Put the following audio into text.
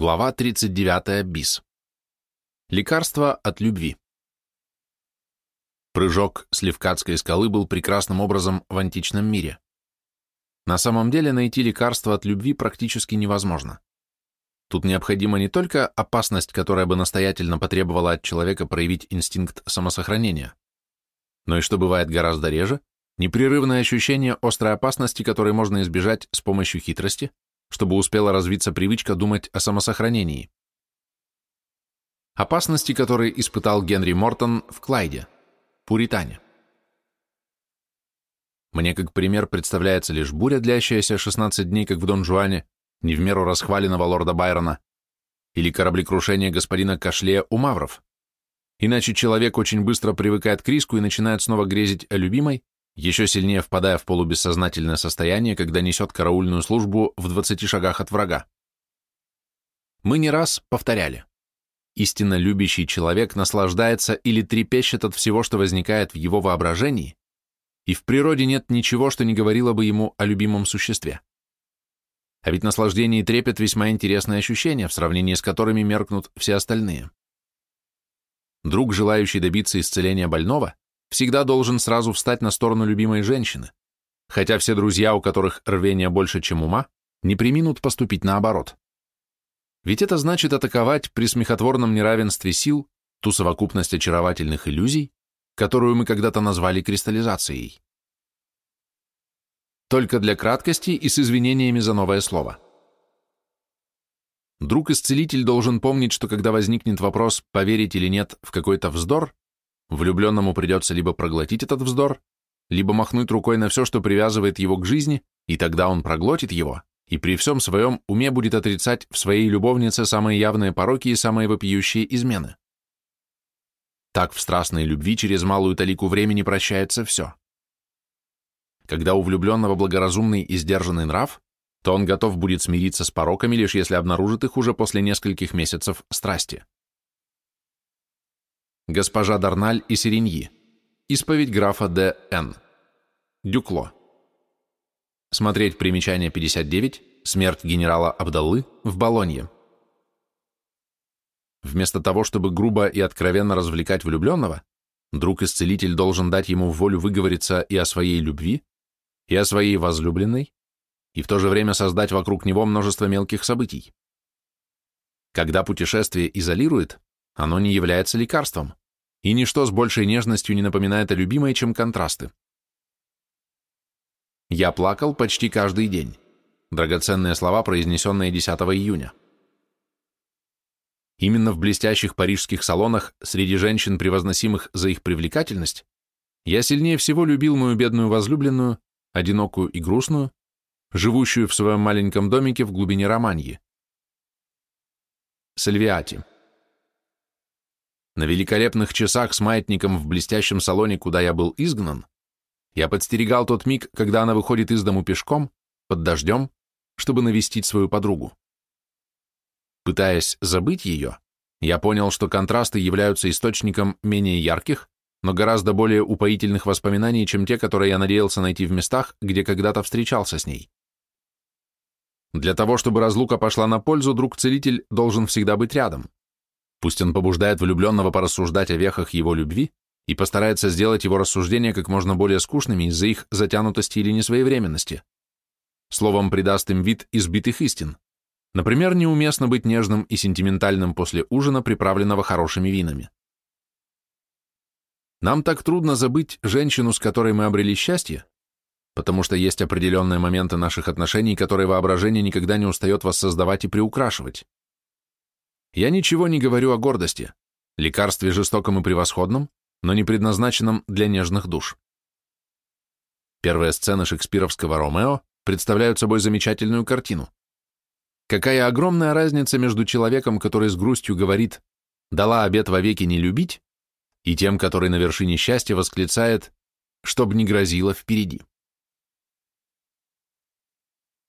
Глава 39 bis. Лекарство от любви. Прыжок с Левкадской скалы был прекрасным образом в античном мире. На самом деле найти лекарство от любви практически невозможно. Тут необходима не только опасность, которая бы настоятельно потребовала от человека проявить инстинкт самосохранения, но и, что бывает гораздо реже, непрерывное ощущение острой опасности, которой можно избежать с помощью хитрости, чтобы успела развиться привычка думать о самосохранении. Опасности, которые испытал Генри Мортон в Клайде, Пуритане. Мне как пример представляется лишь буря, длящаяся 16 дней, как в Дон Жуане, не в меру расхваленного лорда Байрона, или кораблекрушение господина Кашлея у Мавров. Иначе человек очень быстро привыкает к риску и начинает снова грезить о любимой, еще сильнее впадая в полубессознательное состояние, когда несет караульную службу в 20 шагах от врага. Мы не раз повторяли. Истинно любящий человек наслаждается или трепещет от всего, что возникает в его воображении, и в природе нет ничего, что не говорило бы ему о любимом существе. А ведь наслаждение и трепет весьма интересные ощущения, в сравнении с которыми меркнут все остальные. Друг, желающий добиться исцеления больного, всегда должен сразу встать на сторону любимой женщины, хотя все друзья, у которых рвение больше, чем ума, не приминут поступить наоборот. Ведь это значит атаковать при смехотворном неравенстве сил ту совокупность очаровательных иллюзий, которую мы когда-то назвали кристаллизацией. Только для краткости и с извинениями за новое слово. Друг-исцелитель должен помнить, что когда возникнет вопрос, поверить или нет в какой-то вздор, Влюбленному придется либо проглотить этот вздор, либо махнуть рукой на все, что привязывает его к жизни, и тогда он проглотит его, и при всем своем уме будет отрицать в своей любовнице самые явные пороки и самые вопиющие измены. Так в страстной любви через малую талику времени прощается все. Когда у влюбленного благоразумный и сдержанный нрав, то он готов будет смириться с пороками, лишь если обнаружит их уже после нескольких месяцев страсти. Госпожа Дарналь и Сиреньи. Исповедь графа Д. Н. Дюкло. Смотреть примечание 59. Смерть генерала Абдаллы в Болонье. Вместо того, чтобы грубо и откровенно развлекать влюбленного, друг-исцелитель должен дать ему волю выговориться и о своей любви, и о своей возлюбленной, и в то же время создать вокруг него множество мелких событий. Когда путешествие изолирует, оно не является лекарством и ничто с большей нежностью не напоминает о любимой, чем контрасты. Я плакал почти каждый день. Драгоценные слова, произнесенные 10 июня. Именно в блестящих парижских салонах среди женщин, превозносимых за их привлекательность, я сильнее всего любил мою бедную возлюбленную, одинокую и грустную, живущую в своем маленьком домике в глубине Романьи. Сальвиати. На великолепных часах с маятником в блестящем салоне, куда я был изгнан, я подстерегал тот миг, когда она выходит из дому пешком, под дождем, чтобы навестить свою подругу. Пытаясь забыть ее, я понял, что контрасты являются источником менее ярких, но гораздо более упоительных воспоминаний, чем те, которые я надеялся найти в местах, где когда-то встречался с ней. Для того, чтобы разлука пошла на пользу, друг-целитель должен всегда быть рядом. Пусть он побуждает влюбленного порассуждать о вехах его любви и постарается сделать его рассуждения как можно более скучными из-за их затянутости или несвоевременности. Словом, придаст им вид избитых истин. Например, неуместно быть нежным и сентиментальным после ужина, приправленного хорошими винами. Нам так трудно забыть женщину, с которой мы обрели счастье, потому что есть определенные моменты наших отношений, которые воображение никогда не устает воссоздавать и приукрашивать. Я ничего не говорю о гордости, лекарстве жестоком и превосходном, но не предназначенном для нежных душ. Первые сцены шекспировского «Ромео» представляют собой замечательную картину. Какая огромная разница между человеком, который с грустью говорит «дала обет вовеки не любить», и тем, который на вершине счастья восклицает «чтоб не грозило впереди».